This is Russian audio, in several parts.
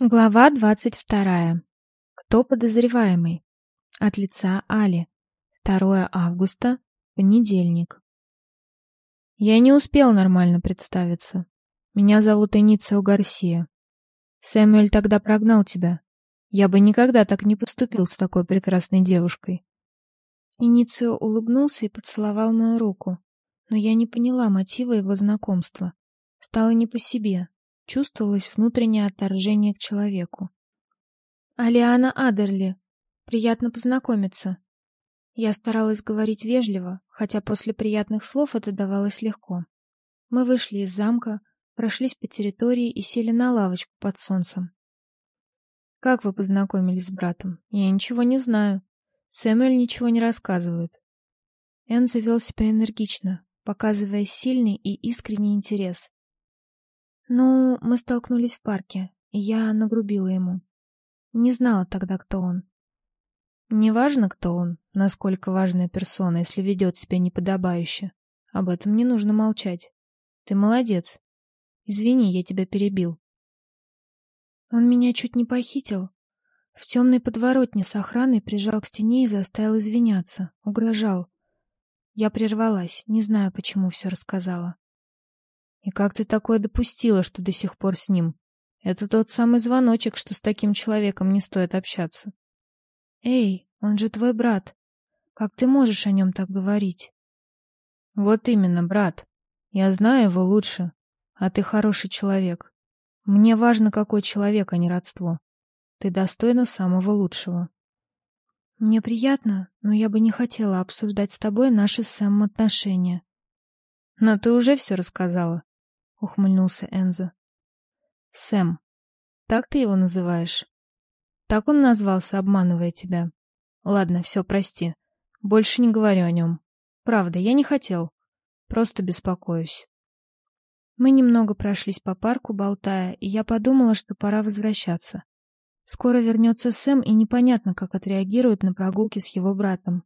Глава двадцать вторая. Кто подозреваемый? От лица Али. 2 августа, понедельник. Я не успел нормально представиться. Меня зовут Эницио Гарсия. Сэмюэль тогда прогнал тебя. Я бы никогда так не поступил с такой прекрасной девушкой. Эницио улыбнулся и поцеловал мою руку, но я не поняла мотива его знакомства. Стало не по себе. Чувствовалось внутреннее отторжение к человеку. «Алиана Адерли. Приятно познакомиться». Я старалась говорить вежливо, хотя после приятных слов это давалось легко. Мы вышли из замка, прошлись по территории и сели на лавочку под солнцем. «Как вы познакомились с братом? Я ничего не знаю. Сэмюэль ничего не рассказывает». Энн завел себя энергично, показывая сильный и искренний интерес. Ну, мы столкнулись в парке, я нагрубила ему. Не знала тогда, кто он. Не важно, кто он, насколько важная персона, если ведет себя неподобающе. Об этом не нужно молчать. Ты молодец. Извини, я тебя перебил. Он меня чуть не похитил. В темной подворотне с охраной прижал к стене и заставил извиняться, угрожал. Я прервалась, не знаю, почему все рассказала. И как ты такое допустила, что до сих пор с ним? Это тот самый звоночек, что с таким человеком не стоит общаться. Эй, он же твой брат. Как ты можешь о нем так говорить? Вот именно, брат. Я знаю его лучше, а ты хороший человек. Мне важно, какой человек, а не родство. Ты достойна самого лучшего. Мне приятно, но я бы не хотела обсуждать с тобой наши с. Но ты уже все рассказала ухмыльнулся Энзо. Сэм. Так ты его называешь? Так он назвался, обманывая тебя. Ладно, все, прости. Больше не говорю о нем. Правда, я не хотел. Просто беспокоюсь. Мы немного прошлись по парку, болтая, и я подумала, что пора возвращаться. Скоро вернется Сэм, и непонятно, как отреагирует на прогулки с его братом.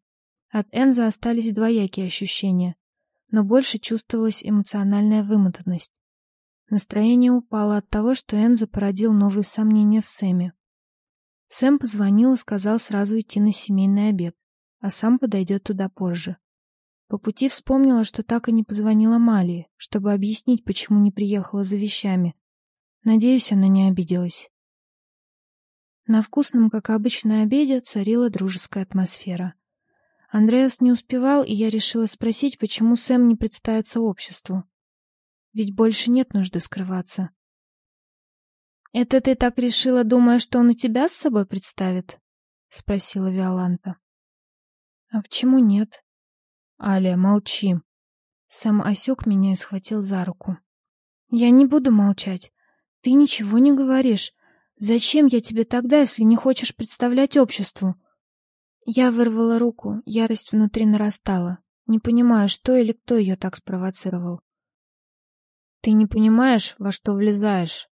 От Энза остались двоякие ощущения, но больше чувствовалась эмоциональная вымотанность. Настроение упало от того, что Энзо породил новые сомнения в Сэме. Сэм позвонил и сказал сразу идти на семейный обед, а сам подойдет туда позже. По пути вспомнила, что так и не позвонила Малии, чтобы объяснить, почему не приехала за вещами. Надеюсь, она не обиделась. На вкусном, как обычно, обеде царила дружеская атмосфера. Андреас не успевал, и я решила спросить, почему Сэм не представится обществу. Ведь больше нет нужды скрываться. «Это ты так решила, думая, что он и тебя с собой представит?» — спросила Виоланта. «А почему нет?» «Аля, молчи!» Сам осек меня и схватил за руку. «Я не буду молчать. Ты ничего не говоришь. Зачем я тебе тогда, если не хочешь представлять обществу?» Я вырвала руку, ярость внутри нарастала. Не понимаю, что или кто ее так спровоцировал. «Ты не понимаешь, во что влезаешь?»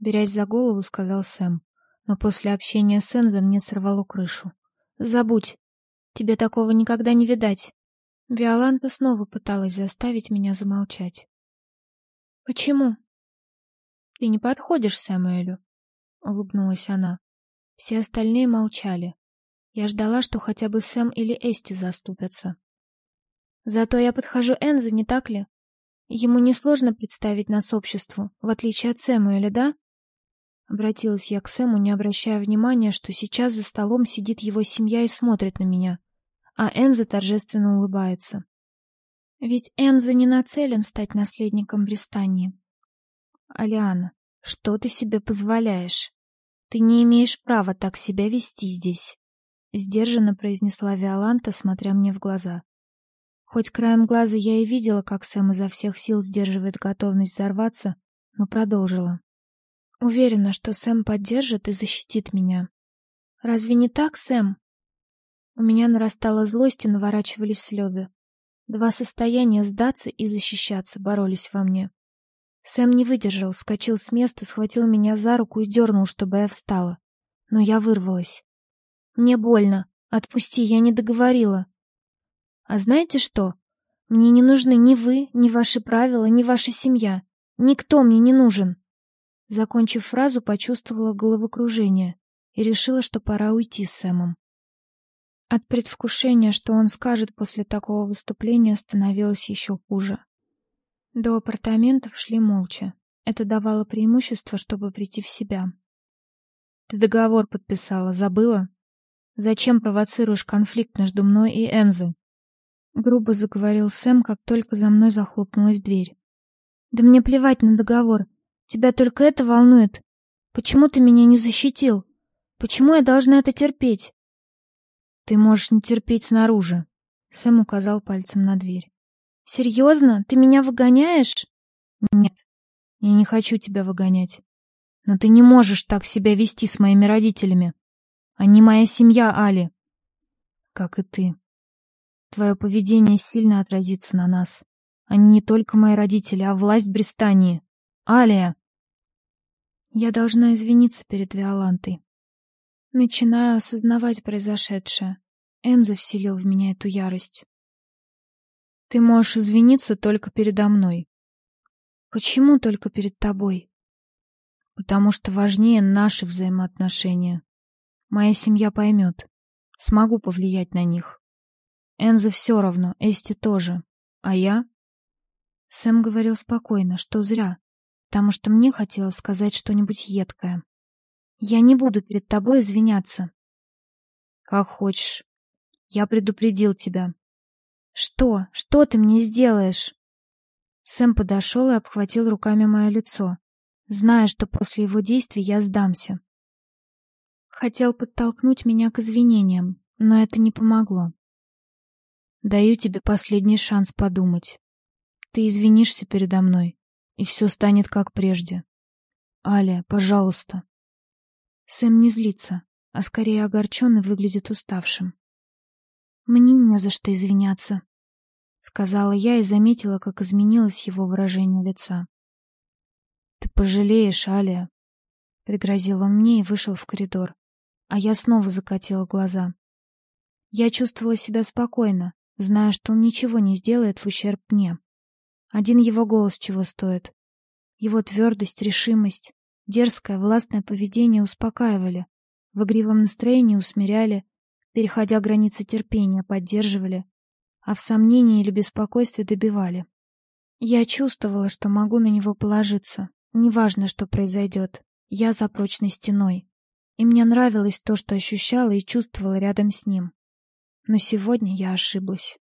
Берясь за голову, сказал Сэм. Но после общения с Энзо мне сорвало крышу. «Забудь. Тебе такого никогда не видать». Виоланта снова пыталась заставить меня замолчать. «Почему?» «Ты не подходишь Сэмуэлю», — улыбнулась она. Все остальные молчали. Я ждала, что хотя бы Сэм или Эсти заступятся. «Зато я подхожу Энзо, не так ли?» Ему несложно представить нас обществу, в отличие от Сэмуэля, да? Обратилась я к Сэму, не обращая внимания, что сейчас за столом сидит его семья и смотрит на меня, а Энза торжественно улыбается. Ведь Энза не нацелен стать наследником Бристании. Алиана, что ты себе позволяешь? Ты не имеешь права так себя вести здесь, сдержанно произнесла Виоланта, смотря мне в глаза. Хоть краем глаза я и видела, как Сэм изо всех сил сдерживает готовность взорваться, но продолжила. Уверена, что Сэм поддержит и защитит меня. Разве не так, Сэм? У меня нарастала злость и наворачивались слезы. Два состояния сдаться и защищаться боролись во мне. Сэм не выдержал, скочил с места, схватил меня за руку и дернул, чтобы я встала. Но я вырвалась. Мне больно. Отпусти, я не договорила. А знаете что? Мне не нужны ни вы, ни ваши правила, ни ваша семья. Никто мне не нужен. Закончив фразу, почувствовала головокружение и решила, что пора уйти с Сэмом. От предвкушения, что он скажет после такого выступления, становилось еще хуже. До апартаментов шли молча. Это давало преимущество, чтобы прийти в себя. «Ты договор подписала, забыла? Зачем провоцируешь конфликт между мной и Энзой?» Грубо заговорил Сэм, как только за мной захлопнулась дверь. «Да мне плевать на договор. Тебя только это волнует. Почему ты меня не защитил? Почему я должна это терпеть?» «Ты можешь не терпеть снаружи», — Сэм указал пальцем на дверь. «Серьезно? Ты меня выгоняешь?» «Нет, я не хочу тебя выгонять. Но ты не можешь так себя вести с моими родителями. Они моя семья, Али. Как и ты. Твое поведение сильно отразится на нас. Они не только мои родители, а власть Бристании. Алия!» Я должна извиниться перед Виолантой. Начинаю осознавать произошедшее. Энза вселил в меня эту ярость. Ты можешь извиниться только передо мной. Почему только перед тобой? Потому что важнее наши взаимоотношения. Моя семья поймет. Смогу повлиять на них. Энза все равно, Эсти тоже. А я? Сэм говорил спокойно, что зря, потому что мне хотелось сказать что-нибудь едкое. Я не буду перед тобой извиняться. Как хочешь. Я предупредил тебя. Что? Что ты мне сделаешь? Сэм подошел и обхватил руками мое лицо, зная, что после его действий я сдамся. Хотел подтолкнуть меня к извинениям, но это не помогло. Даю тебе последний шанс подумать. Ты извинишься передо мной, и все станет как прежде. Аля, пожалуйста. Сэм не злится, а скорее огорчен и выглядит уставшим. «Мне не за что извиняться», — сказала я и заметила, как изменилось его выражение лица. «Ты пожалеешь, Алия», — пригрозил он мне и вышел в коридор, а я снова закатила глаза. Я чувствовала себя спокойно, зная, что он ничего не сделает в ущерб мне. Один его голос чего стоит. Его твердость, решимость, Дерзкое, властное поведение успокаивали, в игривом настроении усмиряли, переходя границы терпения, поддерживали, а в сомнении или беспокойстве добивали. Я чувствовала, что могу на него положиться, неважно, что произойдет, я за прочной стеной. И мне нравилось то, что ощущала и чувствовала рядом с ним. Но сегодня я ошиблась.